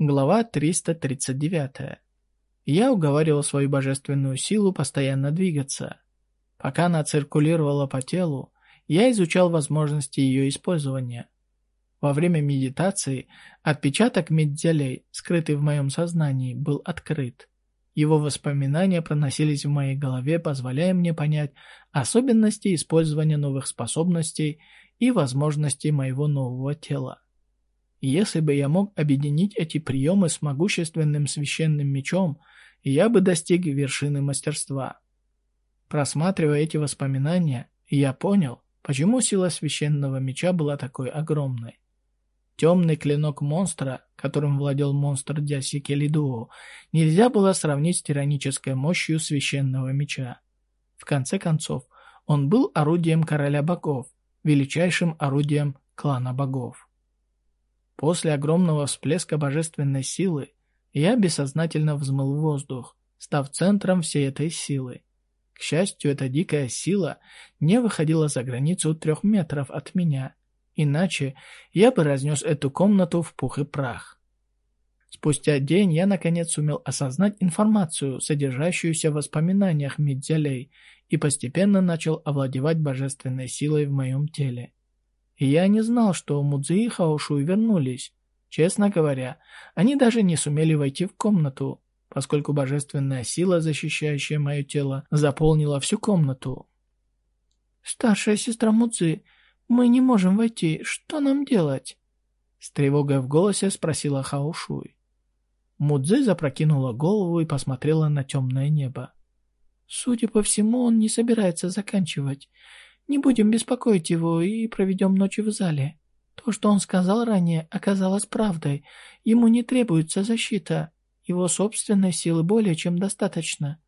Глава 339. Я уговаривал свою божественную силу постоянно двигаться. Пока она циркулировала по телу, я изучал возможности ее использования. Во время медитации отпечаток медзелей, скрытый в моем сознании, был открыт. Его воспоминания проносились в моей голове, позволяя мне понять особенности использования новых способностей и возможностей моего нового тела. Если бы я мог объединить эти приемы с могущественным священным мечом, я бы достиг вершины мастерства. Просматривая эти воспоминания, я понял, почему сила священного меча была такой огромной. Темный клинок монстра, которым владел монстр Дясики Лидуо, нельзя было сравнить с тиранической мощью священного меча. В конце концов, он был орудием короля богов, величайшим орудием клана богов. После огромного всплеска божественной силы я бессознательно взмыл воздух, став центром всей этой силы. К счастью, эта дикая сила не выходила за границу трех метров от меня, иначе я бы разнес эту комнату в пух и прах. Спустя день я наконец сумел осознать информацию, содержащуюся в воспоминаниях Мидзялей, и постепенно начал овладевать божественной силой в моем теле. Я не знал, что Мудзи и Хаошуй вернулись. Честно говоря, они даже не сумели войти в комнату, поскольку божественная сила, защищающая мое тело, заполнила всю комнату. «Старшая сестра Мудзи, мы не можем войти. Что нам делать?» С тревогой в голосе спросила Хаошуй. Мудзи запрокинула голову и посмотрела на темное небо. «Судя по всему, он не собирается заканчивать. Не будем беспокоить его и проведем ночь в зале. То, что он сказал ранее, оказалось правдой. Ему не требуется защита. Его собственной силы более чем достаточно.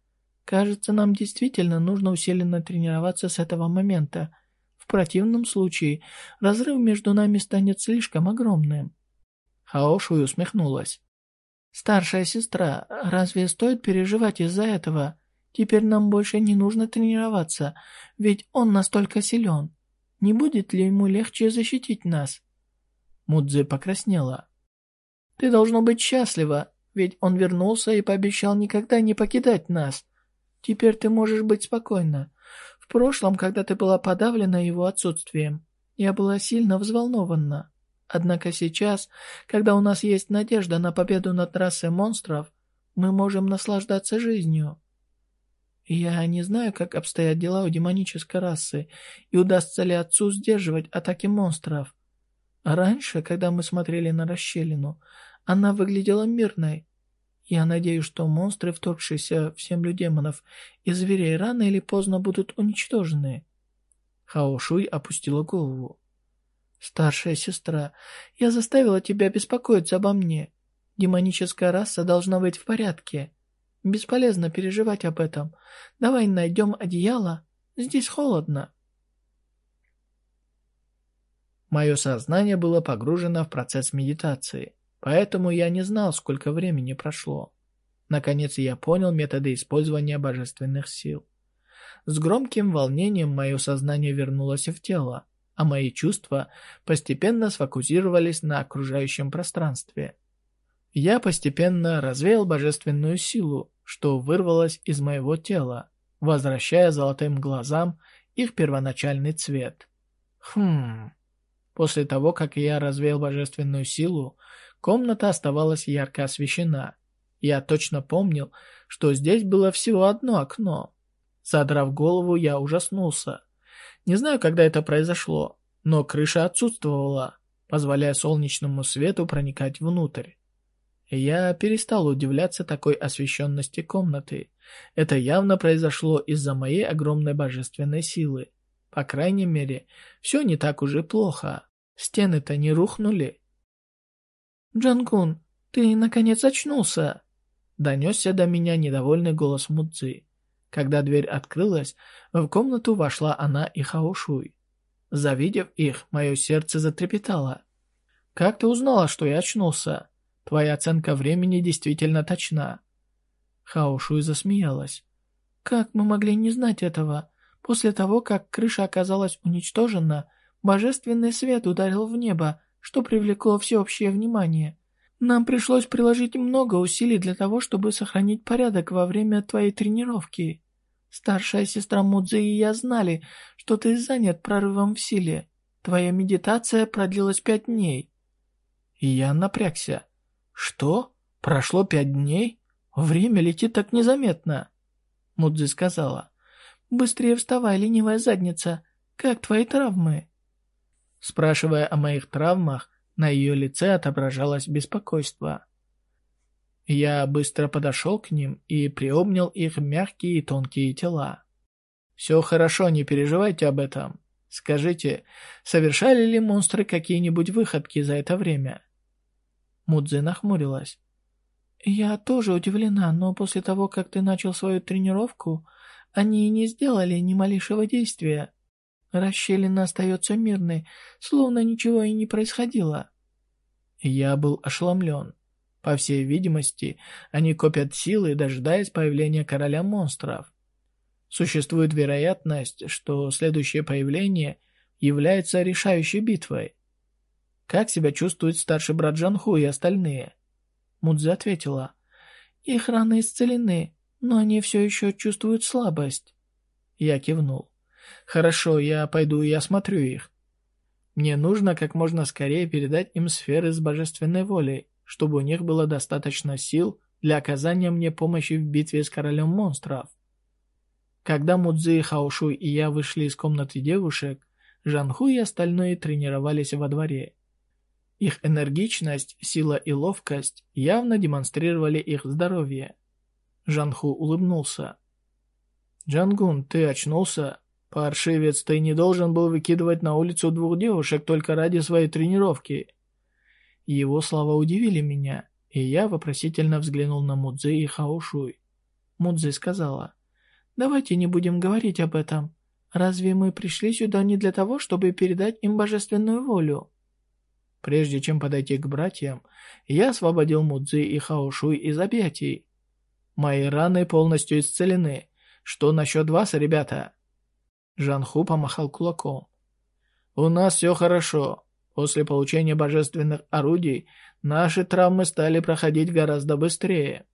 Кажется, нам действительно нужно усиленно тренироваться с этого момента. В противном случае разрыв между нами станет слишком огромным. Хаошуй усмехнулась. «Старшая сестра, разве стоит переживать из-за этого? Теперь нам больше не нужно тренироваться, ведь он настолько силен. Не будет ли ему легче защитить нас?» Мудзе покраснела. «Ты должно быть счастлива, ведь он вернулся и пообещал никогда не покидать нас. Теперь ты можешь быть спокойна. В прошлом, когда ты была подавлена его отсутствием, я была сильно взволнована. Однако сейчас, когда у нас есть надежда на победу над расой монстров, мы можем наслаждаться жизнью. Я не знаю, как обстоят дела у демонической расы, и удастся ли отцу сдерживать атаки монстров. Раньше, когда мы смотрели на расщелину, она выглядела мирной. Я надеюсь, что монстры, вторгшиеся в землю демонов и зверей, рано или поздно будут уничтожены. Хао Шуй опустила голову. «Старшая сестра, я заставила тебя беспокоиться обо мне. Демоническая раса должна быть в порядке. Бесполезно переживать об этом. Давай найдем одеяло. Здесь холодно. Мое сознание было погружено в процесс медитации, поэтому я не знал, сколько времени прошло. Наконец я понял методы использования божественных сил. С громким волнением мое сознание вернулось в тело, а мои чувства постепенно сфокусировались на окружающем пространстве. Я постепенно развеял божественную силу, что вырвалась из моего тела, возвращая золотым глазам их первоначальный цвет. Хм... После того, как я развеял божественную силу, комната оставалась ярко освещена. Я точно помнил, что здесь было всего одно окно. Задрав голову, я ужаснулся. Не знаю, когда это произошло, но крыша отсутствовала, позволяя солнечному свету проникать внутрь. Я перестал удивляться такой освещенности комнаты. Это явно произошло из-за моей огромной божественной силы. По крайней мере, все не так уже плохо. Стены-то не рухнули. «Джангун, ты наконец очнулся!» Донесся до меня недовольный голос Мудзи. Когда дверь открылась, в комнату вошла она и Хаошуй. Завидев их, мое сердце затрепетало. «Как ты узнала, что я очнулся?» Твоя оценка времени действительно точна». Хао Шуй засмеялась. «Как мы могли не знать этого? После того, как крыша оказалась уничтожена, божественный свет ударил в небо, что привлекло всеобщее внимание. Нам пришлось приложить много усилий для того, чтобы сохранить порядок во время твоей тренировки. Старшая сестра Мудзи и я знали, что ты занят прорывом в силе. Твоя медитация продлилась пять дней. И я напрягся. Что? Прошло пять дней? Время летит так незаметно. Мудзи сказала. Быстрее вставай, ленивая задница. Как твои травмы? Спрашивая о моих травмах, на ее лице отображалось беспокойство. Я быстро подошел к ним и приобнял их мягкие и тонкие тела. «Все хорошо, не переживайте об этом. Скажите, совершали ли монстры какие-нибудь выходки за это время?» Мудзе нахмурилась. «Я тоже удивлена, но после того, как ты начал свою тренировку, они не сделали ни малейшего действия. Расщелина остается мирной, словно ничего и не происходило». Я был ошеломлен. По всей видимости, они копят силы, дожидаясь появления короля монстров. Существует вероятность, что следующее появление является решающей битвой. Как себя чувствует старший брат Джанху и остальные? Мудзи ответила. Их раны исцелены, но они все еще чувствуют слабость. Я кивнул. Хорошо, я пойду и осмотрю их. Мне нужно как можно скорее передать им сферы с божественной волей чтобы у них было достаточно сил для оказания мне помощи в битве с королем монстров. Когда Мудзи, Хаошу и я вышли из комнаты девушек, Жанху и остальные тренировались во дворе. Их энергичность, сила и ловкость явно демонстрировали их здоровье. Жанху улыбнулся. «Джангун, ты очнулся? Паршивец, ты не должен был выкидывать на улицу двух девушек только ради своей тренировки». Его слова удивили меня, и я вопросительно взглянул на Мудзи и Хаошуй. Мудзи сказала, «Давайте не будем говорить об этом. Разве мы пришли сюда не для того, чтобы передать им божественную волю?» Прежде чем подойти к братьям, я освободил Мудзи и Хаошуй из объятий. Мои раны полностью исцелены. Что насчет вас, ребята? Жанху помахал кулаком. У нас все хорошо. После получения божественных орудий наши травмы стали проходить гораздо быстрее.